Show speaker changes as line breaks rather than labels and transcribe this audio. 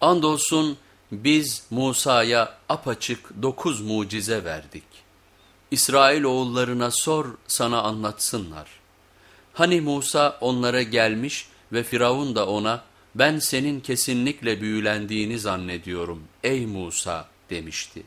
Andolsun biz Musa'ya apaçık dokuz mucize verdik. İsrail oğullarına sor sana anlatsınlar. Hani Musa onlara gelmiş ve Firavun da ona ben senin kesinlikle büyülendiğini zannediyorum ey Musa demişti.